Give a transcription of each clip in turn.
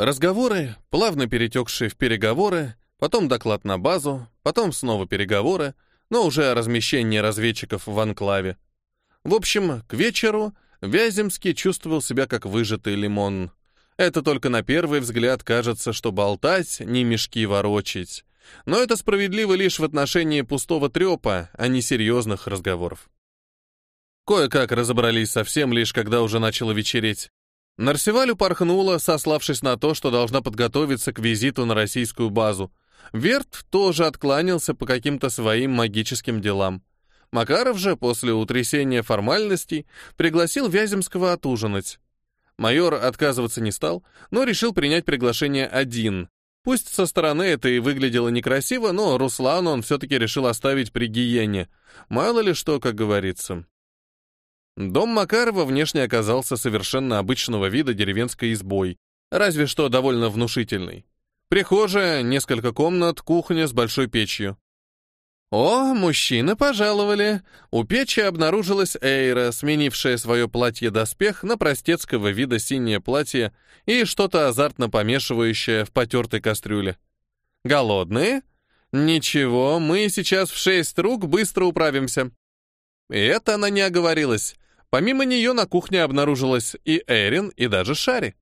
Разговоры, плавно перетекшие в переговоры, потом доклад на базу, потом снова переговоры, но уже о размещении разведчиков в анклаве. В общем, к вечеру Вяземский чувствовал себя как выжатый лимон. Это только на первый взгляд кажется, что болтать, не мешки ворочить. Но это справедливо лишь в отношении пустого трепа, а не серьезных разговоров. Кое-как разобрались совсем лишь, когда уже начало вечереть. Нарсиваль упорхнула, сославшись на то, что должна подготовиться к визиту на российскую базу. Верт тоже откланялся по каким-то своим магическим делам. Макаров же после утрясения формальностей пригласил Вяземского отужинать. Майор отказываться не стал, но решил принять приглашение один. Пусть со стороны это и выглядело некрасиво, но Руслану он все-таки решил оставить при гиене. Мало ли что, как говорится. Дом Макарова внешне оказался совершенно обычного вида деревенской избой, разве что довольно внушительный. Прихожая, несколько комнат, кухня с большой печью. О, мужчины пожаловали. У печи обнаружилась Эйра, сменившая свое платье-доспех на простецкого вида синее платье и что-то азартно помешивающее в потертой кастрюле. Голодные? Ничего, мы сейчас в шесть рук быстро управимся. И это она не оговорилась. Помимо нее на кухне обнаружилась и Эрин, и даже Шари.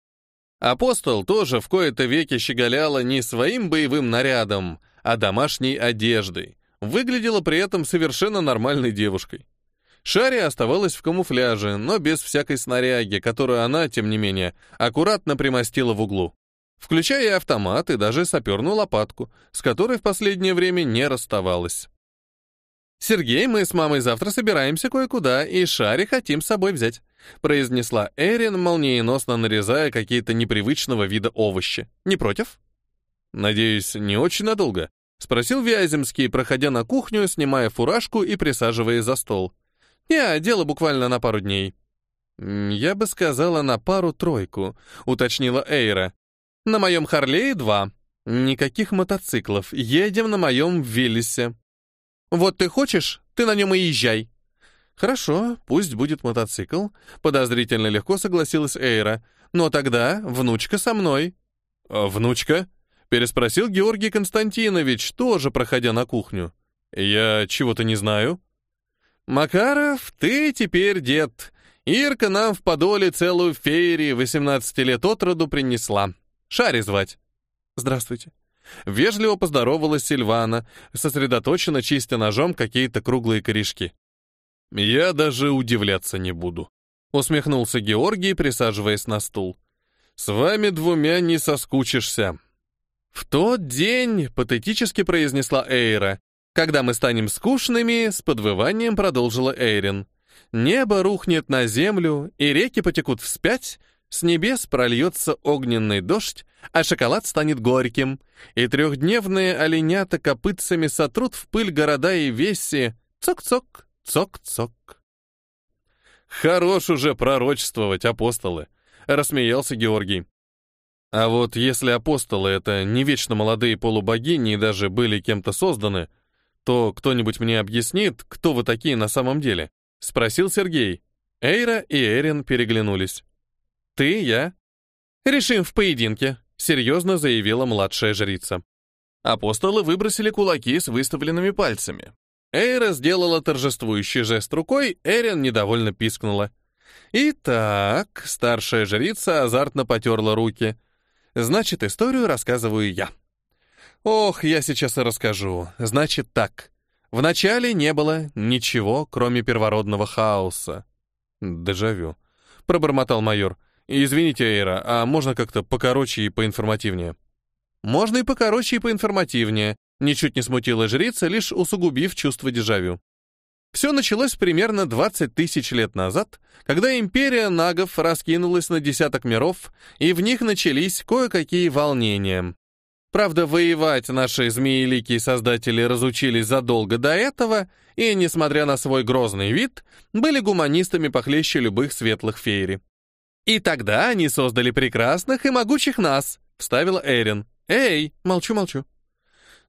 Апостол тоже в кои-то веки щеголяла не своим боевым нарядом, а домашней одеждой выглядела при этом совершенно нормальной девушкой. Шари оставалась в камуфляже, но без всякой снаряги, которую она, тем не менее, аккуратно примостила в углу, включая и автомат, и даже саперную лопатку, с которой в последнее время не расставалась. «Сергей, мы с мамой завтра собираемся кое-куда, и Шари хотим с собой взять», произнесла Эрин, молниеносно нарезая какие-то непривычного вида овощи. «Не против?» «Надеюсь, не очень надолго?» — спросил Вяземский, проходя на кухню, снимая фуражку и присаживаясь за стол. «Не, дело буквально на пару дней». «Я бы сказала, на пару-тройку», — уточнила Эйра. «На моем Харлее два. Никаких мотоциклов. Едем на моем Виллисе». «Вот ты хочешь, ты на нем и езжай». «Хорошо, пусть будет мотоцикл», — подозрительно легко согласилась Эйра. «Но тогда внучка со мной». «А «Внучка?» Переспросил Георгий Константинович, тоже проходя на кухню. «Я чего-то не знаю». «Макаров, ты теперь дед. Ирка нам в подоле целую феерии 18 лет от роду принесла. Шари звать». «Здравствуйте». Вежливо поздоровалась Сильвана, сосредоточенно чистя ножом какие-то круглые корешки. «Я даже удивляться не буду», — усмехнулся Георгий, присаживаясь на стул. «С вами двумя не соскучишься. «В тот день», — патетически произнесла Эйра, «когда мы станем скучными», — с подвыванием продолжила Эйрин. «Небо рухнет на землю, и реки потекут вспять, с небес прольется огненный дождь, а шоколад станет горьким, и трехдневные оленята копытцами сотрут в пыль города и веси. Цок-цок, цок-цок». «Хорош уже пророчествовать, апостолы», — рассмеялся Георгий. А вот если апостолы — это не вечно молодые полубогини и даже были кем-то созданы, то кто-нибудь мне объяснит, кто вы такие на самом деле? Спросил Сергей. Эйра и Эрин переглянулись. Ты, я? Решим в поединке, серьезно заявила младшая жрица. Апостолы выбросили кулаки с выставленными пальцами. Эйра сделала торжествующий жест рукой, Эрин недовольно пискнула. Итак, старшая жрица азартно потерла руки — Значит, историю рассказываю я. Ох, я сейчас и расскажу. Значит так. Вначале не было ничего, кроме первородного хаоса. Дежавю. Пробормотал майор. Извините, Эйра, а можно как-то покороче и поинформативнее? Можно и покороче, и поинформативнее. Ничуть не смутила жрица, лишь усугубив чувство дежавю. Все началось примерно 20 тысяч лет назад, когда империя нагов раскинулась на десяток миров, и в них начались кое-какие волнения. Правда, воевать наши змееликие создатели разучились задолго до этого, и, несмотря на свой грозный вид, были гуманистами похлеще любых светлых феери. «И тогда они создали прекрасных и могучих нас», — вставила Эрин. «Эй, молчу-молчу».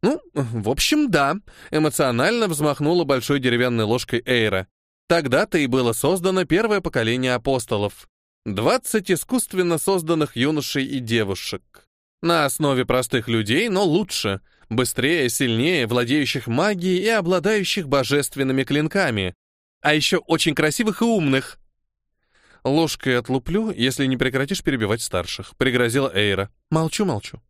«Ну, в общем, да», — эмоционально взмахнула большой деревянной ложкой Эйра. «Тогда-то и было создано первое поколение апостолов. 20 искусственно созданных юношей и девушек. На основе простых людей, но лучше, быстрее, сильнее, владеющих магией и обладающих божественными клинками. А еще очень красивых и умных. Ложкой отлуплю, если не прекратишь перебивать старших, пригрозила Эйра. Молчу, молчу.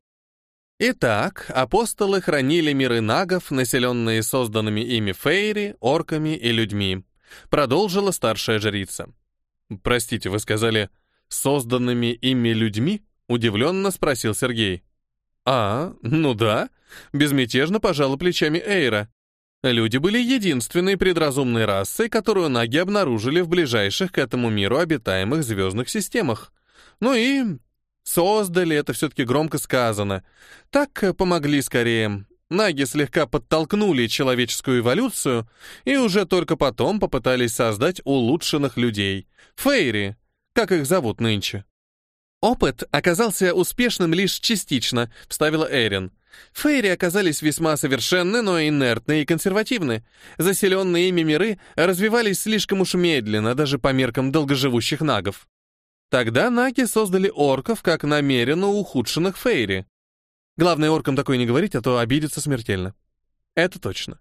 Итак, апостолы хранили миры нагов, населенные созданными ими фейри, орками и людьми. Продолжила старшая жрица. «Простите, вы сказали, созданными ими людьми?» — удивленно спросил Сергей. «А, ну да», — безмятежно пожала плечами Эйра. Люди были единственной предразумной расой, которую наги обнаружили в ближайших к этому миру обитаемых звездных системах. Ну и Создали, это все-таки громко сказано. Так э, помогли скорее. Наги слегка подтолкнули человеческую эволюцию и уже только потом попытались создать улучшенных людей. Фейри, как их зовут нынче. Опыт оказался успешным лишь частично, вставила Эрин. Фейри оказались весьма совершенны, но инертны и консервативны. Заселенные ими миры развивались слишком уж медленно, даже по меркам долгоживущих нагов. Тогда наги создали орков как намеренно ухудшенных фейри. Главное оркам такое не говорить, а то обидится смертельно. Это точно.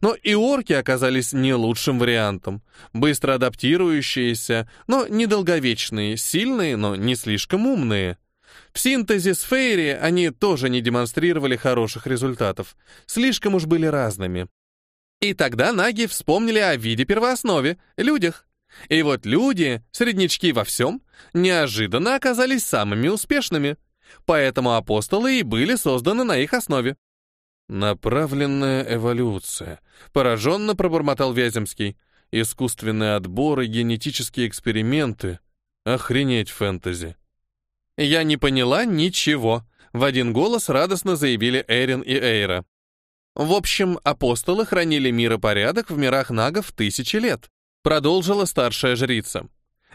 Но и орки оказались не лучшим вариантом. Быстро адаптирующиеся, но недолговечные, сильные, но не слишком умные. В синтезе с Фейри они тоже не демонстрировали хороших результатов. Слишком уж были разными. И тогда наги вспомнили о виде первооснове — людях. И вот люди, среднячки во всем, неожиданно оказались самыми успешными. Поэтому апостолы и были созданы на их основе. «Направленная эволюция», — пораженно пробормотал Вяземский. «Искусственный отбор и генетические эксперименты. Охренеть фэнтези». «Я не поняла ничего», — в один голос радостно заявили Эрин и Эйра. В общем, апостолы хранили мир и порядок в мирах нагов тысячи лет. Продолжила старшая жрица.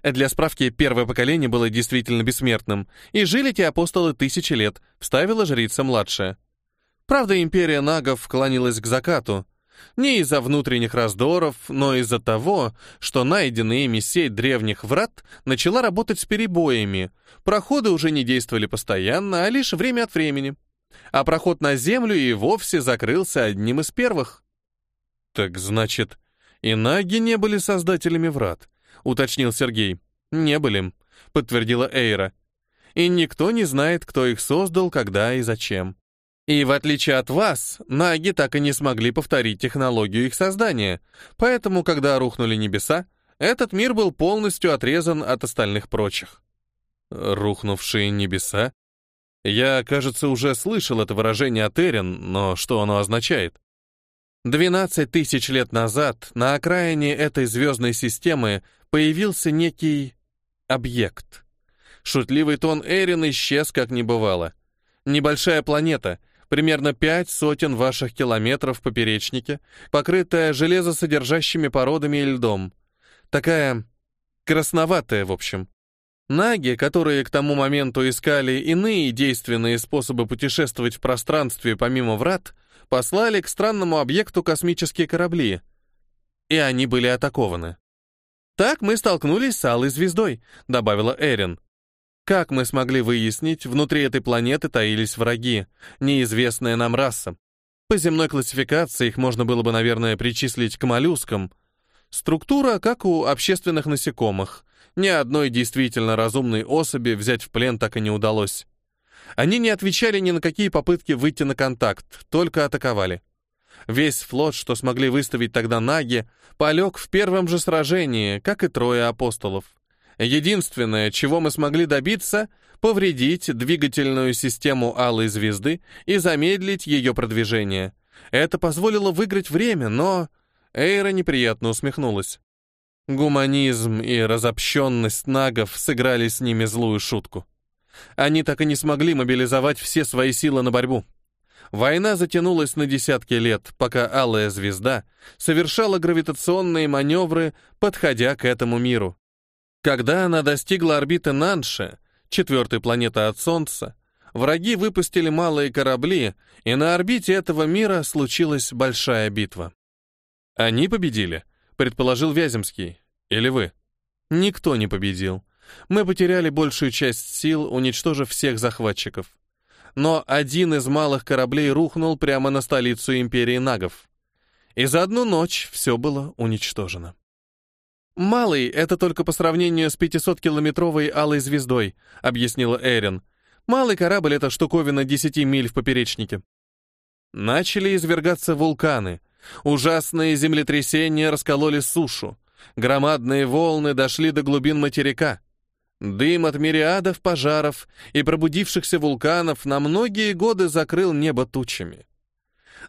Для справки, первое поколение было действительно бессмертным, и жили те апостолы тысячи лет, вставила жрица младшая. Правда, империя нагов клонилась к закату. Не из-за внутренних раздоров, но из-за того, что найденная ими сеть древних врат начала работать с перебоями. Проходы уже не действовали постоянно, а лишь время от времени. А проход на землю и вовсе закрылся одним из первых. Так значит, «И наги не были создателями врат», — уточнил Сергей. «Не были», — подтвердила Эйра. «И никто не знает, кто их создал, когда и зачем. И в отличие от вас, наги так и не смогли повторить технологию их создания, поэтому, когда рухнули небеса, этот мир был полностью отрезан от остальных прочих». «Рухнувшие небеса?» Я, кажется, уже слышал это выражение от Эрин, но что оно означает? 12 тысяч лет назад на окраине этой звездной системы появился некий объект. Шутливый тон Эрин исчез, как не бывало. Небольшая планета, примерно пять сотен ваших километров поперечнике, покрытая железосодержащими породами и льдом. Такая красноватая, в общем. Наги, которые к тому моменту искали иные действенные способы путешествовать в пространстве помимо врат, послали к странному объекту космические корабли, и они были атакованы. «Так мы столкнулись с Алой Звездой», — добавила Эрин. «Как мы смогли выяснить, внутри этой планеты таились враги, неизвестная нам раса. По земной классификации их можно было бы, наверное, причислить к моллюскам. Структура, как у общественных насекомых. Ни одной действительно разумной особи взять в плен так и не удалось. Они не отвечали ни на какие попытки выйти на контакт, только атаковали. Весь флот, что смогли выставить тогда наги, полег в первом же сражении, как и трое апостолов. Единственное, чего мы смогли добиться — повредить двигательную систему Алой Звезды и замедлить ее продвижение. Это позволило выиграть время, но... Эйра неприятно усмехнулась. Гуманизм и разобщенность нагов сыграли с ними злую шутку. Они так и не смогли мобилизовать все свои силы на борьбу. Война затянулась на десятки лет, пока Алая Звезда совершала гравитационные маневры, подходя к этому миру. Когда она достигла орбиты Нанша, четвертой планеты от Солнца, враги выпустили малые корабли, и на орбите этого мира случилась большая битва. «Они победили», — предположил Вяземский. «Или вы?» «Никто не победил», Мы потеряли большую часть сил, уничтожив всех захватчиков. Но один из малых кораблей рухнул прямо на столицу империи нагов. И за одну ночь все было уничтожено. «Малый — это только по сравнению с 500-километровой алой звездой», — объяснила Эрин. «Малый корабль — это штуковина 10 миль в поперечнике». Начали извергаться вулканы. Ужасные землетрясения раскололи сушу. Громадные волны дошли до глубин материка. Дым от мириадов пожаров и пробудившихся вулканов на многие годы закрыл небо тучами.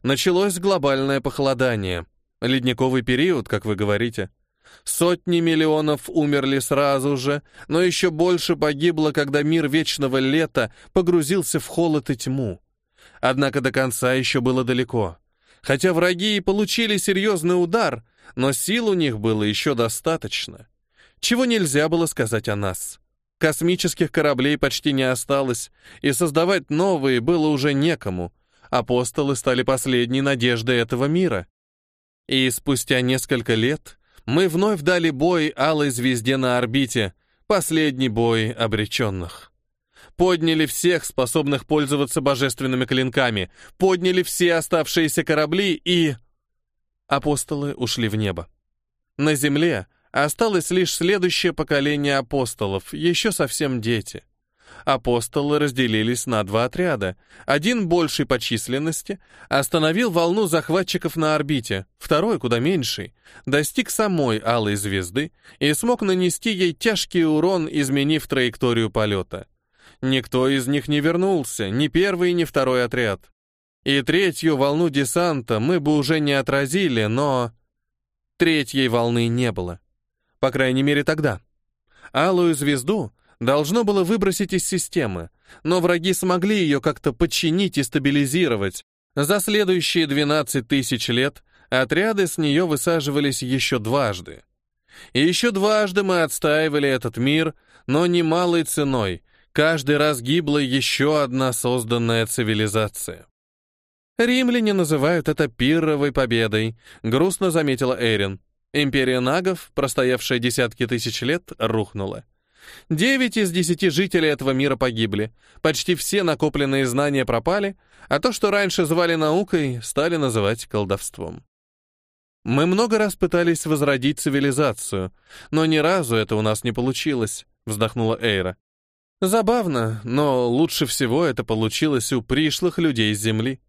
Началось глобальное похолодание. Ледниковый период, как вы говорите — Сотни миллионов умерли сразу же, но еще больше погибло, когда мир вечного лета погрузился в холод и тьму. Однако до конца еще было далеко. Хотя враги и получили серьезный удар, но сил у них было еще достаточно. Чего нельзя было сказать о нас. Космических кораблей почти не осталось, и создавать новые было уже некому. Апостолы стали последней надеждой этого мира. И спустя несколько лет мы вновь дали бой алой звезде на орбите, последний бой обреченных. Подняли всех, способных пользоваться божественными клинками, подняли все оставшиеся корабли и... Апостолы ушли в небо. На земле осталось лишь следующее поколение апостолов, еще совсем дети — апостолы разделились на два отряда. Один больший по численности остановил волну захватчиков на орбите, второй, куда меньший, достиг самой алой звезды и смог нанести ей тяжкий урон, изменив траекторию полета. Никто из них не вернулся, ни первый, ни второй отряд. И третью волну десанта мы бы уже не отразили, но... Третьей волны не было. По крайней мере, тогда. Алую звезду должно было выбросить из системы, но враги смогли ее как-то подчинить и стабилизировать. За следующие 12 тысяч лет отряды с нее высаживались еще дважды. И еще дважды мы отстаивали этот мир, но немалой ценой. Каждый раз гибла еще одна созданная цивилизация. Римляне называют это пирровой победой, грустно заметила Эрин. Империя нагов, простоявшая десятки тысяч лет, рухнула. Девять из десяти жителей этого мира погибли. Почти все накопленные знания пропали, а то, что раньше звали наукой, стали называть колдовством. Мы много раз пытались возродить цивилизацию, но ни разу это у нас не получилось, вздохнула Эйра. Забавно, но лучше всего это получилось у пришлых людей с Земли.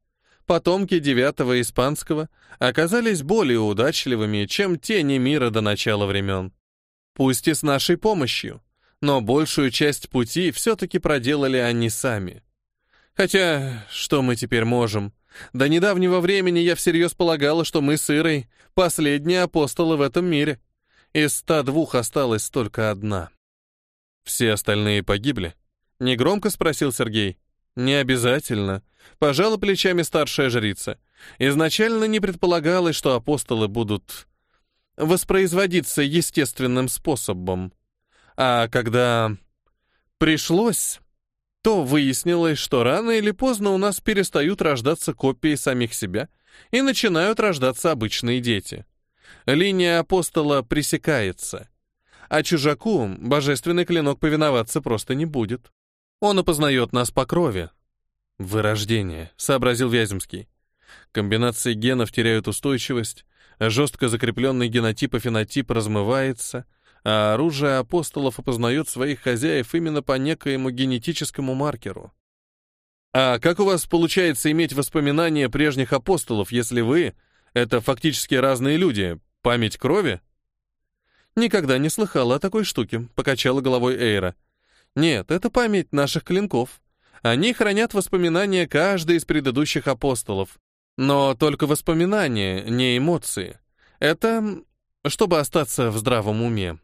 Потомки девятого испанского оказались более удачливыми, чем те мира до начала времен. Пусть и с нашей помощью но большую часть пути все-таки проделали они сами. Хотя, что мы теперь можем? До недавнего времени я всерьез полагала, что мы с Ирой — последние апостолы в этом мире. Из ста двух осталась только одна. Все остальные погибли? Негромко спросил Сергей. Не обязательно. Пожала плечами старшая жрица. Изначально не предполагалось, что апостолы будут воспроизводиться естественным способом. А когда пришлось, то выяснилось, что рано или поздно у нас перестают рождаться копии самих себя и начинают рождаться обычные дети. Линия апостола пресекается. А чужаку божественный клинок повиноваться просто не будет. Он опознает нас по крови. «Вырождение», — сообразил Вяземский. Комбинации генов теряют устойчивость, жестко закрепленный генотип и фенотип размывается, а оружие апостолов опознает своих хозяев именно по некоему генетическому маркеру. А как у вас получается иметь воспоминания прежних апостолов, если вы — это фактически разные люди, память крови? Никогда не слыхала о такой штуке, покачала головой Эйра. Нет, это память наших клинков. Они хранят воспоминания каждой из предыдущих апостолов. Но только воспоминания, не эмоции. Это чтобы остаться в здравом уме.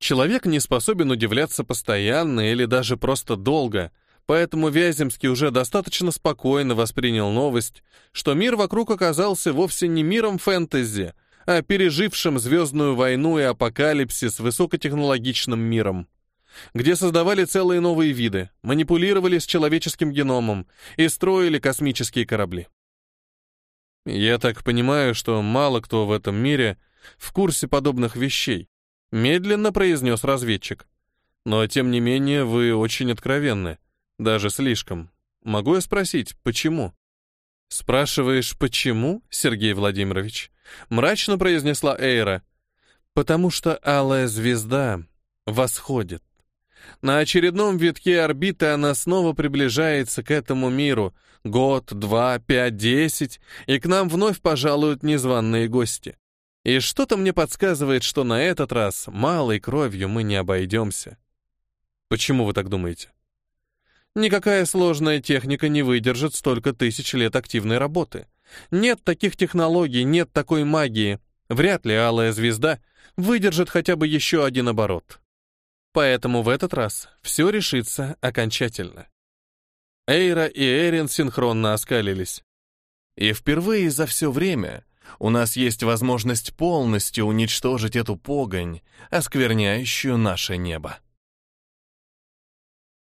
Человек не способен удивляться постоянно или даже просто долго, поэтому Вяземский уже достаточно спокойно воспринял новость, что мир вокруг оказался вовсе не миром фэнтези, а пережившим звездную войну и апокалипсис высокотехнологичным миром, где создавали целые новые виды, манипулировали с человеческим геномом и строили космические корабли. Я так понимаю, что мало кто в этом мире в курсе подобных вещей, Медленно произнес разведчик. Но, тем не менее, вы очень откровенны. Даже слишком. Могу я спросить, почему? Спрашиваешь, почему, Сергей Владимирович? Мрачно произнесла Эйра. Потому что алая звезда восходит. На очередном витке орбиты она снова приближается к этому миру. Год, два, пять, десять, и к нам вновь пожалуют незваные гости. И что-то мне подсказывает, что на этот раз малой кровью мы не обойдемся. Почему вы так думаете? Никакая сложная техника не выдержит столько тысяч лет активной работы. Нет таких технологий, нет такой магии. Вряд ли алая звезда выдержит хотя бы еще один оборот. Поэтому в этот раз все решится окончательно. Эйра и Эрин синхронно оскалились. И впервые за все время у нас есть возможность полностью уничтожить эту погонь, оскверняющую наше небо.